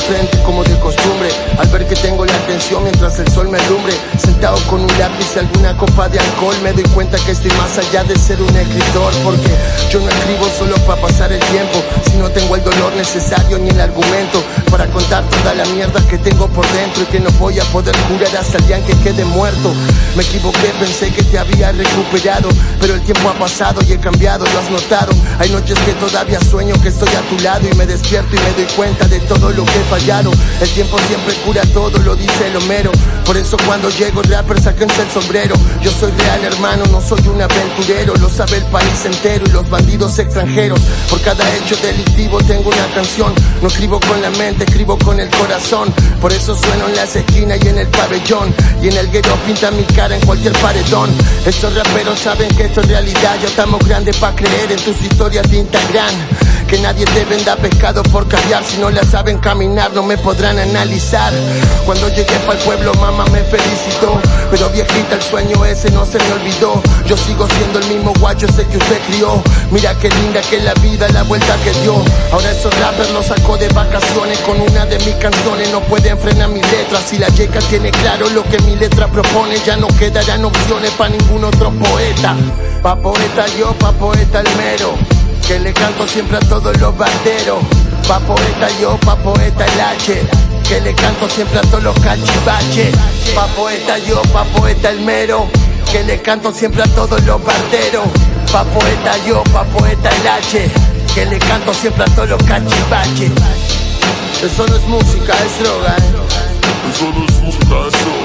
Frente como de costumbre. Al ver que tengo la atención mientras el sol me alumbre. Sentado con un lápiz y alguna copa de alcohol Me doy cuenta que estoy más allá de ser un escritor. Porque yo no escribo solo para pasar el tiempo Si no tengo el dolor necesario ni el argumento Para contar toda la mierda que tengo por dentro Y que no voy a poder curar hasta el día en que quede muerto. Me equivoqué, pensé que te había recuperado Pero el tiempo ha pasado y he cambiado, lo has notado. Hay noches que todavía sueño que estoy a tu lado Y me despierto y me doy cuenta de todo lo que he fallado. El tiempo siempre cura todo, lo dice el Homero. Por eso cuando llego rapper sáquense el sombrero. Yo soy real hermano, no soy un aventurero. Lo sabe el país entero y los bandidos extranjeros. Por cada hecho delictivo tengo una canción. No escribo con la mente, escribo con el corazón. Por eso sueno en las esquinas y en el pabellón. Y en el guero pinta mi cara en cualquier paredón. Estos raperos saben que esto es realidad. Ya estamos grandes para creer en tus historias de Instagram que nadie te venda pescado por caviar. Si no la saben caminar no me podrán analizar. Cuando llegué para el pueblo mamá me felicitó. Pero viejita el sueño ese no se me olvidó. Yo sigo siendo el mismo guacho ese que usted crió. Mira qué linda que la vida la vuelta que dio. Ahora esos rappers los sacó de vacaciones Con una de mis canciones. No pueden frenar mis letras. Si la yeca tiene claro lo que mi letra propone Ya no quedarán opciones para ningún otro poeta. Pa' poeta yo, pa' poeta el mero que le canto siempre a todos los banderos. Pa' poeta yo, pa' poeta el H, que le canto siempre a todos los cachivaches. Pa' poeta yo, pa' poeta el mero, que le canto siempre a todos los banderos. Pa' poeta yo, pa' poeta el H, que le canto siempre a todos los cachivaches. Eso no es música, es droga. ¿eh? Eso no es música, es droga.